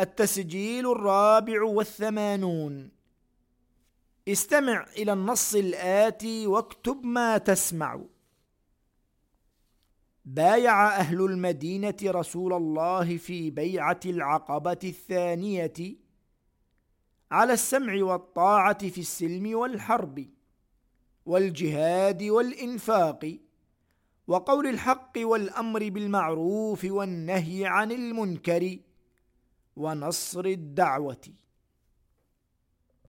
التسجيل الرابع والثمانون. استمع إلى النص الآتي واكتب ما تسمع. بايع أهل المدينة رسول الله في بيعة العقبة الثانية على السمع والطاعة في السلم والحرب والجهاد والإنفاق وقول الحق والأمر بالمعروف والنهي عن المنكر ونصر الدعوة.